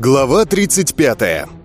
Глава 35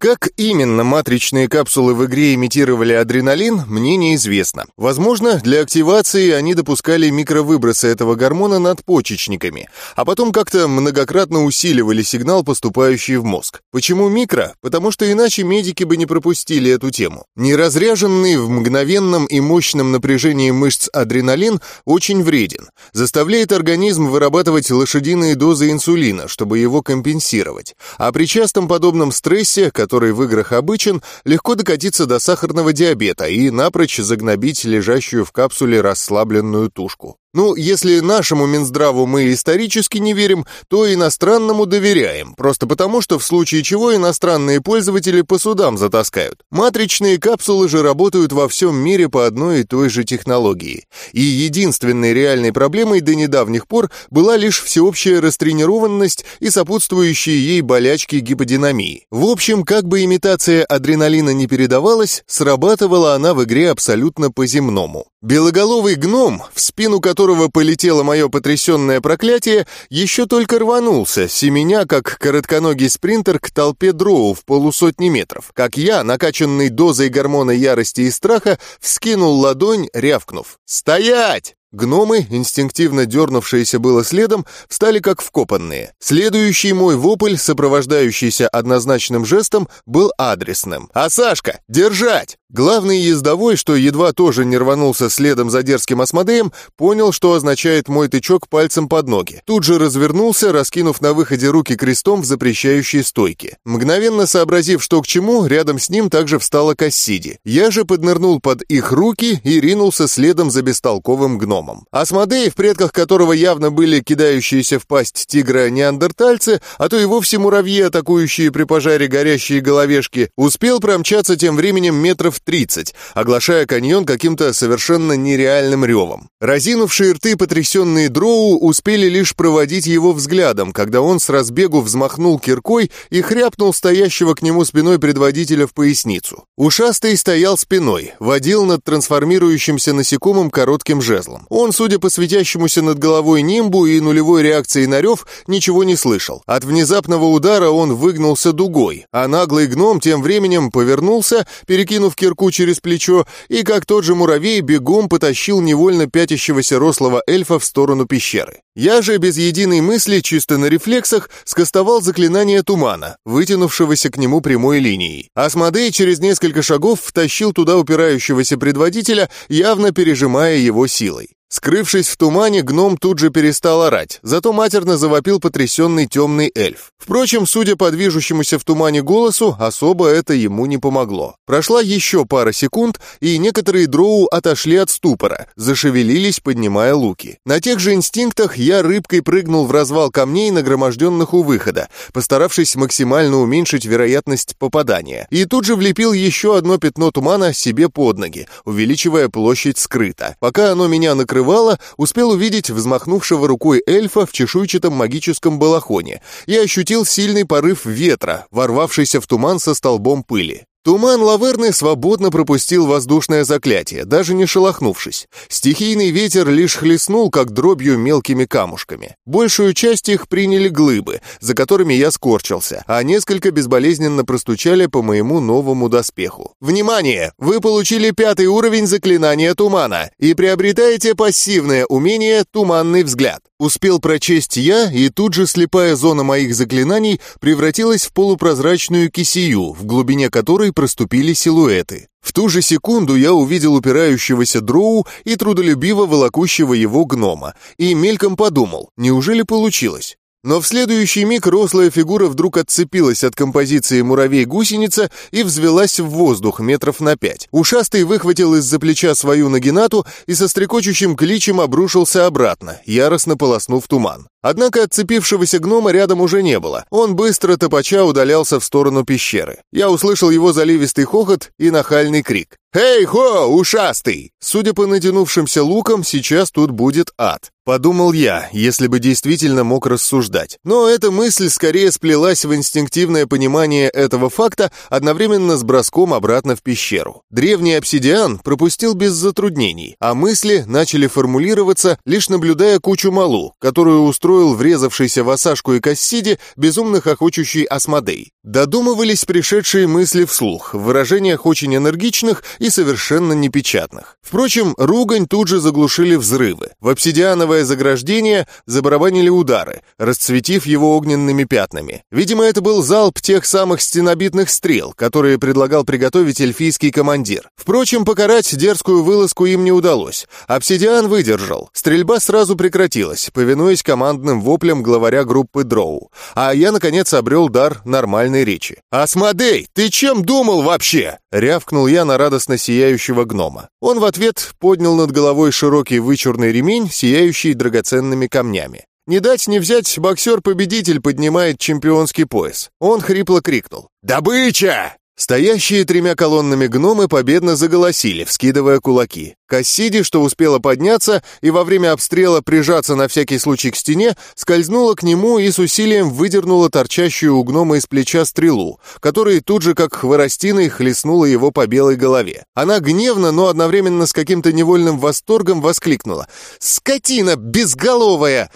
Как именно матричные капсулы в игре имитировали адреналин, мне неизвестно. Возможно, для активации они допускали микровыбросы этого гормона над почечниками, а потом как-то многократно усиливали сигнал, поступающий в мозг. Почему микро? Потому что иначе медики бы не пропустили эту тему. Неразряженный в мгновенном и мощном напряжении мышц адреналин очень вреден. Заставляет организм вырабатывать лошадиные дозы инсулина, чтобы его компенсировать. А при частом подобном стрессе, который в играх обычен, легко докатиться до сахарного диабета и напрочь загнобить лежащую в капсуле расслабленную тушку. Ну, если нашему Минздраву мы исторически не верим, то иностранному доверяем, просто потому, что в случае чего иностранные пользователи по судам затаскают. Матричные капсулы же работают во всем мире по одной и той же технологии. И единственной реальной проблемой до недавних пор была лишь всеобщая растренированность и сопутствующие ей болячки гиподинамии. В общем, как бы имитация адреналина не передавалась, срабатывала она в игре абсолютно по-земному. Белоголовый гном, в спину которого полетело мое потрясенное проклятие, еще только рванулся, семеня, как коротконогий спринтер к толпе дроу в полусотни метров. Как я, накачанный дозой гормона ярости и страха, вскинул ладонь, рявкнув «Стоять!» Гномы, инстинктивно дернувшиеся было следом, встали как вкопанные. Следующий мой вопль, сопровождающийся однозначным жестом, был адресным. «А Сашка, держать!» Главный ездовой, что едва тоже не рванулся следом за дерзким осмодеем, понял, что означает мой тычок пальцем под ноги. Тут же развернулся, раскинув на выходе руки крестом в запрещающей стойке. Мгновенно сообразив, что к чему, рядом с ним также встала Кассиди. Я же поднырнул под их руки и ринулся следом за бестолковым гномом. Асмодей, в предках которого явно были кидающиеся в пасть тигра неандертальцы, а то и вовсе муравьи, атакующие при пожаре горящие головешки, успел промчаться тем временем метров 30, оглашая каньон каким-то совершенно нереальным ревом. Разинувшие рты потрясенные дроу успели лишь проводить его взглядом, когда он с разбегу взмахнул киркой и хряпнул стоящего к нему спиной предводителя в поясницу. Ушастый стоял спиной, водил над трансформирующимся насекомым коротким жезлом. Он, судя по светящемуся над головой нимбу и нулевой реакции на рев, ничего не слышал. От внезапного удара он выгнулся дугой, а наглый гном тем временем повернулся, перекинув кирку через плечо и, как тот же муравей, бегом потащил невольно пятящегося рослого эльфа в сторону пещеры. Я же без единой мысли, чисто на рефлексах, скостовал заклинание тумана, вытянувшегося к нему прямой линией. Асмодей через несколько шагов втащил туда упирающегося предводителя, явно пережимая его силой. Скрывшись в тумане, гном тут же перестал орать, зато матерно завопил потрясенный темный эльф. Впрочем, судя по движущемуся в тумане голосу, особо это ему не помогло. Прошла еще пара секунд, и некоторые дроу отошли от ступора, зашевелились, поднимая луки. На тех же инстинктах я рыбкой прыгнул в развал камней, нагроможденных у выхода, постаравшись максимально уменьшить вероятность попадания, и тут же влепил еще одно пятно тумана себе под ноги, увеличивая площадь скрыто. Пока оно меня накрывало, покрывала, успел увидеть взмахнувшего рукой эльфа в чешуйчатом магическом балахоне и ощутил сильный порыв ветра, ворвавшийся в туман со столбом пыли. Туман Лаверны свободно пропустил воздушное заклятие, даже не шелохнувшись. Стихийный ветер лишь хлестнул, как дробью мелкими камушками. Большую часть их приняли глыбы, за которыми я скорчился, а несколько безболезненно простучали по моему новому доспеху. Внимание! Вы получили пятый уровень заклинания тумана и приобретаете пассивное умение «Туманный взгляд». Успел прочесть я, и тут же слепая зона моих заклинаний превратилась в полупрозрачную кисию, в глубине которой проступили силуэты. В ту же секунду я увидел упирающегося дроу и трудолюбиво волокущего его гнома, и мельком подумал, неужели получилось? Но в следующий миг рослая фигура вдруг отцепилась от композиции муравей-гусеница и взвелась в воздух метров на пять. Ушастый выхватил из-за плеча свою нагинату и со стрекочущим кличем обрушился обратно, яростно полоснув туман. Однако отцепившегося гнома рядом уже не было. Он быстро топача удалялся в сторону пещеры. Я услышал его заливистый хохот и нахальный крик. «Эй-хо, ушастый!» Судя по натянувшимся лукам, сейчас тут будет ад. Подумал я, если бы действительно мог рассуждать. Но эта мысль скорее сплелась в инстинктивное понимание этого факта одновременно с броском обратно в пещеру. Древний обсидиан пропустил без затруднений, а мысли начали формулироваться, лишь наблюдая кучу малу, которую устроил устроил врезавшийся в Асашку и Кассиди безумно хохочущий Асмодей. Додумывались пришедшие мысли вслух, в выражениях очень энергичных и совершенно непечатных. Впрочем, ругань тут же заглушили взрывы. В обсидиановое заграждение забарабанили удары, расцветив его огненными пятнами. Видимо, это был залп тех самых стенобитных стрел, которые предлагал приготовить эльфийский командир. Впрочем, покарать дерзкую вылазку им не удалось. Обсидиан выдержал. Стрельба сразу прекратилась, повинуясь командным воплям главаря группы Дроу. А я, наконец, обрел дар нормальной речи. «Асмодей, ты чем думал вообще?» — рявкнул я на радостно сияющего гнома. Он в ответ поднял над головой широкий вычурный ремень, сияющий драгоценными камнями. Не дать не взять, боксер-победитель поднимает чемпионский пояс. Он хрипло крикнул. «Добыча!» Стоящие тремя колоннами гномы победно заголосили, вскидывая кулаки. Кассиди, что успела подняться и во время обстрела прижаться на всякий случай к стене, скользнула к нему и с усилием выдернула торчащую у гнома из плеча стрелу, которая тут же, как хворостиной, хлестнула его по белой голове. Она гневно, но одновременно с каким-то невольным восторгом воскликнула. «Скотина безголовая!»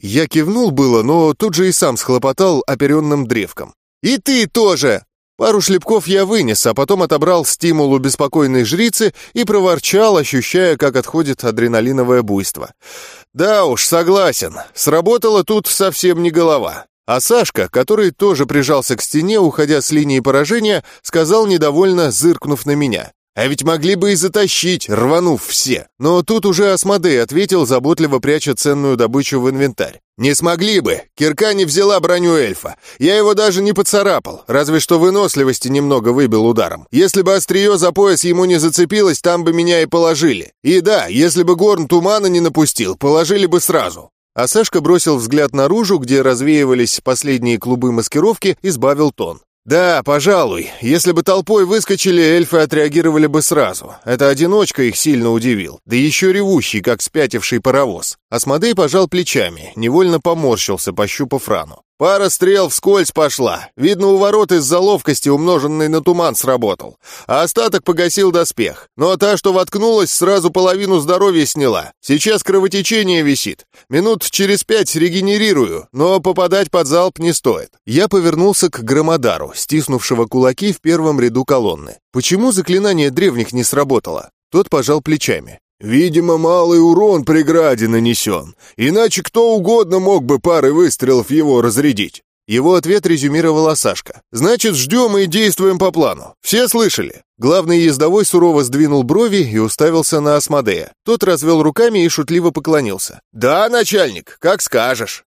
Я кивнул было, но тут же и сам схлопотал оперенным древком. «И ты тоже!» Пару шлепков я вынес, а потом отобрал стимул у беспокойной жрицы и проворчал, ощущая, как отходит адреналиновое буйство. Да уж, согласен, сработала тут совсем не голова. А Сашка, который тоже прижался к стене, уходя с линии поражения, сказал недовольно, зыркнув на меня. А ведь могли бы и затащить, рванув все. Но тут уже Асмодей ответил, заботливо пряча ценную добычу в инвентарь. «Не смогли бы. Кирка не взяла броню эльфа. Я его даже не поцарапал, разве что выносливости немного выбил ударом. Если бы острие за пояс ему не зацепилось, там бы меня и положили. И да, если бы Горн тумана не напустил, положили бы сразу». А Сашка бросил взгляд наружу, где развеивались последние клубы маскировки, и сбавил тон. «Да, пожалуй. Если бы толпой выскочили, эльфы отреагировали бы сразу. Это одиночка их сильно удивил. Да еще ревущий, как спятивший паровоз». Асмодей пожал плечами, невольно поморщился, пощупав рану. Пара стрел вскользь пошла. Видно, у ворот из-за ловкости, умноженный на туман, сработал. А остаток погасил доспех. Но та, что воткнулась, сразу половину здоровья сняла. Сейчас кровотечение висит. Минут через пять регенерирую, но попадать под залп не стоит. Я повернулся к Громодару, стиснувшего кулаки в первом ряду колонны. Почему заклинание древних не сработало? Тот пожал плечами. Видимо, малый урон преграде нанесен, иначе кто угодно мог бы парой выстрелов его разрядить. Его ответ резюмировала Сашка. «Значит, ждем и действуем по плану. Все слышали?» Главный ездовой сурово сдвинул брови и уставился на Асмодея. Тот развел руками и шутливо поклонился. «Да, начальник, как скажешь».